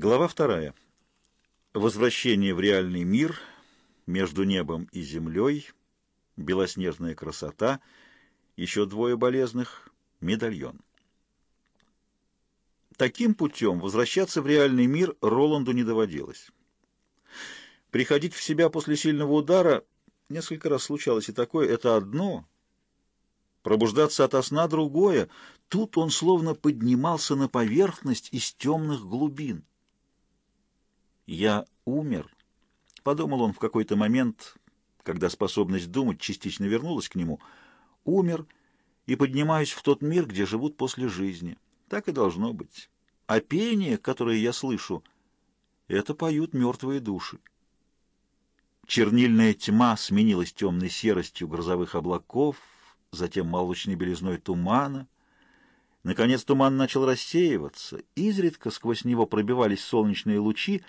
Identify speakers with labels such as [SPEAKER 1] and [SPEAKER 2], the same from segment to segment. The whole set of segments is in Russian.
[SPEAKER 1] Глава вторая. Возвращение в реальный мир между небом и землей, белоснежная красота, еще двое болезных, медальон. Таким путем возвращаться в реальный мир Роланду не доводилось. Приходить в себя после сильного удара, несколько раз случалось и такое, это одно, пробуждаться ото сна другое, тут он словно поднимался на поверхность из темных глубин. «Я умер», — подумал он в какой-то момент, когда способность думать частично вернулась к нему, «умер и поднимаюсь в тот мир, где живут после жизни. Так и должно быть. А пение, которое я слышу, это поют мертвые души». Чернильная тьма сменилась темной серостью грозовых облаков, затем молочной белизной тумана. Наконец туман начал рассеиваться, изредка сквозь него пробивались солнечные лучи,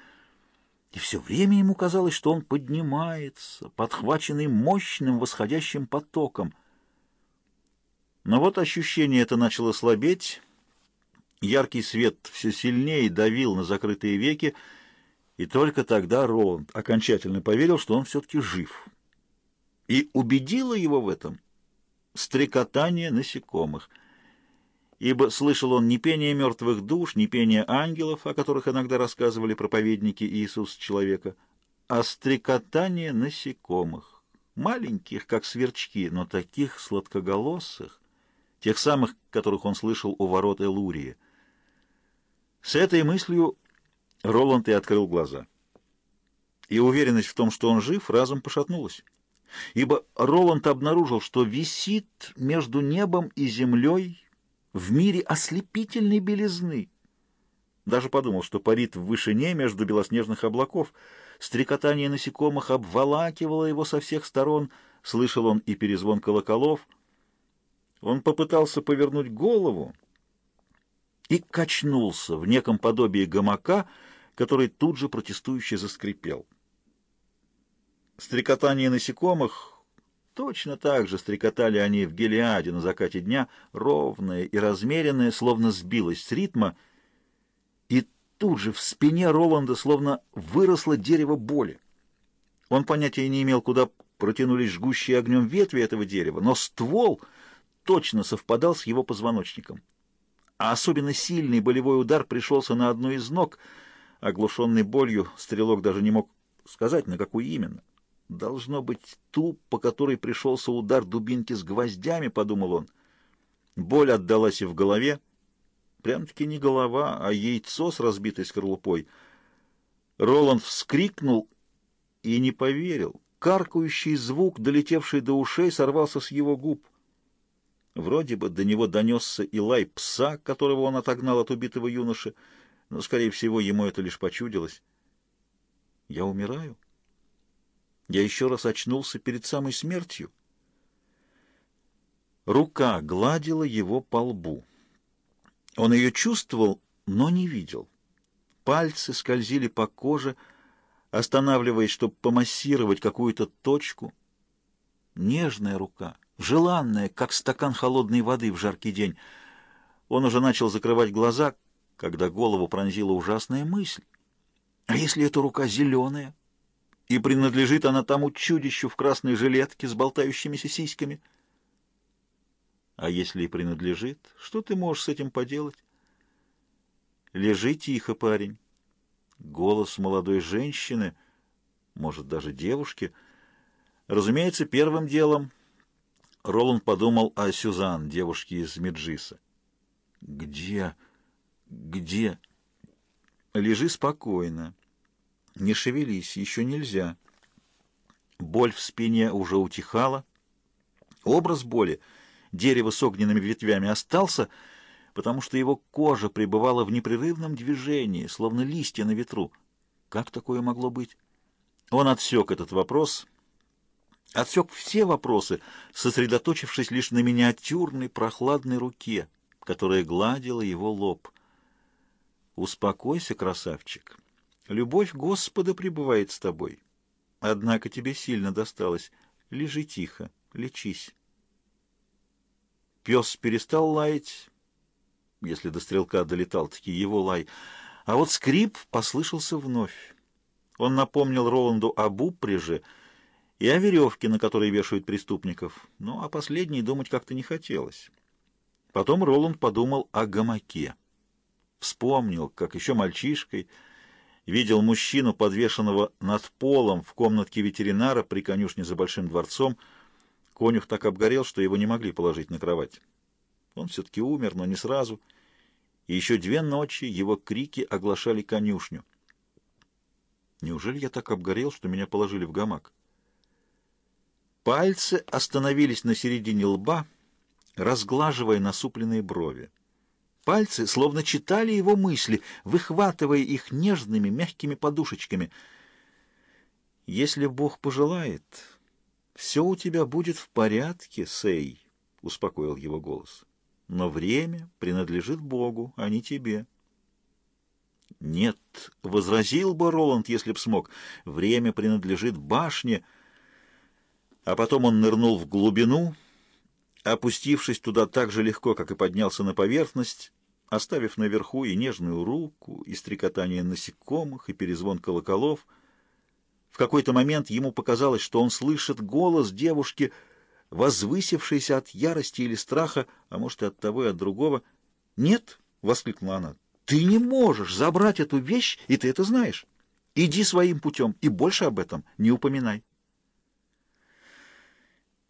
[SPEAKER 1] и все время ему казалось, что он поднимается, подхваченный мощным восходящим потоком. Но вот ощущение это начало слабеть, яркий свет все сильнее давил на закрытые веки, и только тогда Роланд окончательно поверил, что он все-таки жив. И убедило его в этом стрекотание насекомых — ибо слышал он не пение мертвых душ, не пение ангелов, о которых иногда рассказывали проповедники Иисуса человека, а стрекотание насекомых, маленьких, как сверчки, но таких сладкоголосых, тех самых, которых он слышал у ворот Элурии. С этой мыслью Роланд и открыл глаза. И уверенность в том, что он жив, разом пошатнулась. Ибо Роланд обнаружил, что висит между небом и землей в мире ослепительной белизны. Даже подумал, что парит в вышине между белоснежных облаков. Стрекотание насекомых обволакивало его со всех сторон, слышал он и перезвон колоколов. Он попытался повернуть голову и качнулся в неком подобии гамака, который тут же протестующе заскрипел. Стрекотание насекомых Точно так же стрекотали они в Гелиаде на закате дня, ровное и размеренное, словно сбилось с ритма, и тут же в спине Роланда словно выросло дерево боли. Он понятия не имел, куда протянулись жгущие огнем ветви этого дерева, но ствол точно совпадал с его позвоночником. А особенно сильный болевой удар пришелся на одну из ног. Оглушенный болью, стрелок даже не мог сказать, на какую именно. Должно быть ту, по которой пришелся удар дубинки с гвоздями, подумал он. Боль отдалась и в голове. Прям-таки не голова, а яйцо с разбитой скорлупой. Роланд вскрикнул и не поверил. Каркающий звук, долетевший до ушей, сорвался с его губ. Вроде бы до него донесся и лай пса, которого он отогнал от убитого юноши, но, скорее всего, ему это лишь почудилось. «Я умираю?» Я еще раз очнулся перед самой смертью. Рука гладила его по лбу. Он ее чувствовал, но не видел. Пальцы скользили по коже, останавливаясь, чтобы помассировать какую-то точку. Нежная рука, желанная, как стакан холодной воды в жаркий день. Он уже начал закрывать глаза, когда голову пронзила ужасная мысль. А если эта рука зеленая? И принадлежит она тому чудищу в красной жилетке с болтающимися сиськами. А если и принадлежит, что ты можешь с этим поделать? Лежи тихо, парень. Голос молодой женщины, может, даже девушки. Разумеется, первым делом Роланд подумал о Сюзан, девушке из Меджиса. «Где? Где?» «Лежи спокойно. Не шевелись, еще нельзя. Боль в спине уже утихала. Образ боли, дерево с огненными ветвями, остался, потому что его кожа пребывала в непрерывном движении, словно листья на ветру. Как такое могло быть? Он отсек этот вопрос, отсек все вопросы, сосредоточившись лишь на миниатюрной прохладной руке, которая гладила его лоб. «Успокойся, красавчик». Любовь Господа пребывает с тобой. Однако тебе сильно досталось. Лежи тихо, лечись. Пес перестал лаять, если до стрелка долетал-таки его лай, А вот скрип послышался вновь. Он напомнил Роланду об упряжи и о веревке, на которой вешают преступников. Ну, о последней думать как-то не хотелось. Потом Роланд подумал о гамаке. Вспомнил, как еще мальчишкой видел мужчину, подвешенного над полом в комнатке ветеринара при конюшне за Большим дворцом. Конюх так обгорел, что его не могли положить на кровать. Он все-таки умер, но не сразу. И еще две ночи его крики оглашали конюшню. Неужели я так обгорел, что меня положили в гамак? Пальцы остановились на середине лба, разглаживая насупленные брови. Пальцы словно читали его мысли, выхватывая их нежными, мягкими подушечками. «Если Бог пожелает, все у тебя будет в порядке, Сей», — успокоил его голос. «Но время принадлежит Богу, а не тебе». «Нет», — возразил бы Роланд, если б смог, — «время принадлежит башне». А потом он нырнул в глубину, опустившись туда так же легко, как и поднялся на поверхность, оставив наверху и нежную руку, и стрекотание насекомых, и перезвон колоколов. В какой-то момент ему показалось, что он слышит голос девушки, возвысившейся от ярости или страха, а может и от того и от другого. «Нет!» — воскликнула она. «Ты не можешь забрать эту вещь, и ты это знаешь. Иди своим путем, и больше об этом не упоминай».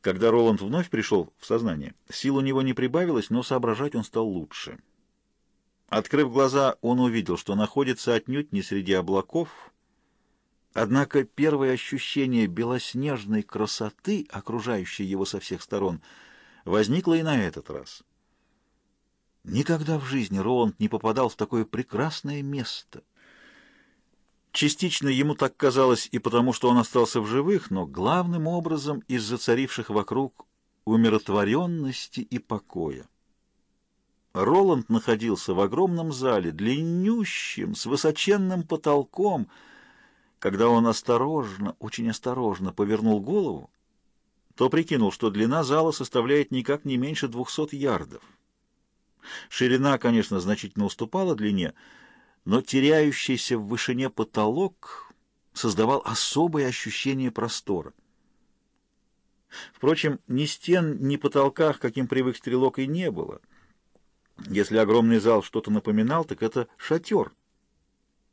[SPEAKER 1] Когда Роланд вновь пришел в сознание, сил у него не прибавилось, но соображать он стал лучше. Открыв глаза, он увидел, что находится отнюдь не среди облаков, однако первое ощущение белоснежной красоты, окружающей его со всех сторон, возникло и на этот раз. Никогда в жизни Роланд не попадал в такое прекрасное место. Частично ему так казалось и потому, что он остался в живых, но главным образом из-за царивших вокруг умиротворенности и покоя. Роланд находился в огромном зале, длиннющем, с высоченным потолком. Когда он осторожно, очень осторожно повернул голову, то прикинул, что длина зала составляет никак не меньше двухсот ярдов. Ширина, конечно, значительно уступала длине, но теряющийся в вышине потолок создавал особое ощущение простора. Впрочем, ни стен, ни потолках, каким привык стрелок, и не было — если огромный зал что-то напоминал, так это шатер.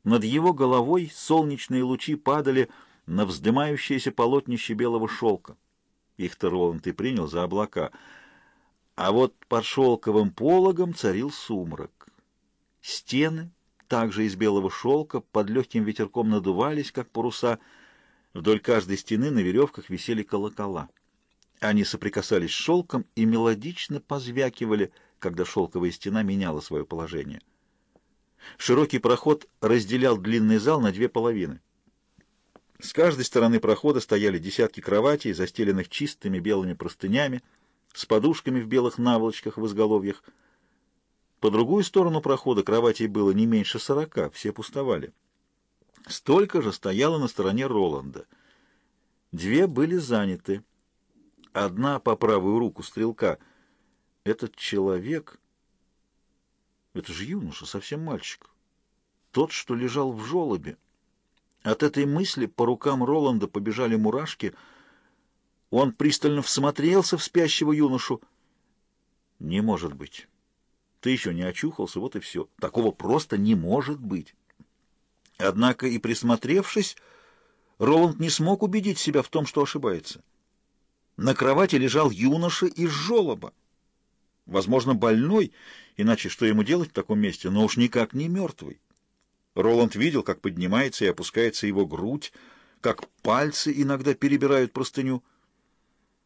[SPEAKER 1] Над его головой солнечные лучи падали на вздымающееся полотнище белого шелка. Их-то Роланд и принял за облака. А вот под шелковым пологом царил сумрак. Стены, также из белого шелка, под легким ветерком надувались, как паруса. Вдоль каждой стены на веревках висели колокола. Они соприкасались с шелком и мелодично позвякивали — когда шелковая стена меняла свое положение. Широкий проход разделял длинный зал на две половины. С каждой стороны прохода стояли десятки кроватей, застеленных чистыми белыми простынями, с подушками в белых наволочках в изголовьях. По другую сторону прохода кроватей было не меньше сорока, все пустовали. Столько же стояло на стороне Роланда. Две были заняты. Одна по правую руку стрелка — этот человек... Это же юноша, совсем мальчик. Тот, что лежал в желобе. От этой мысли по рукам Роланда побежали мурашки. Он пристально всмотрелся в спящего юношу. «Не может быть. Ты еще не очухался, вот и все. Такого просто не может быть». Однако и присмотревшись, Роланд не смог убедить себя в том, что ошибается. На кровати лежал юноша из желоба возможно, больной, иначе что ему делать в таком месте, но уж никак не мертвый. Роланд видел, как поднимается и опускается его грудь, как пальцы иногда перебирают простыню —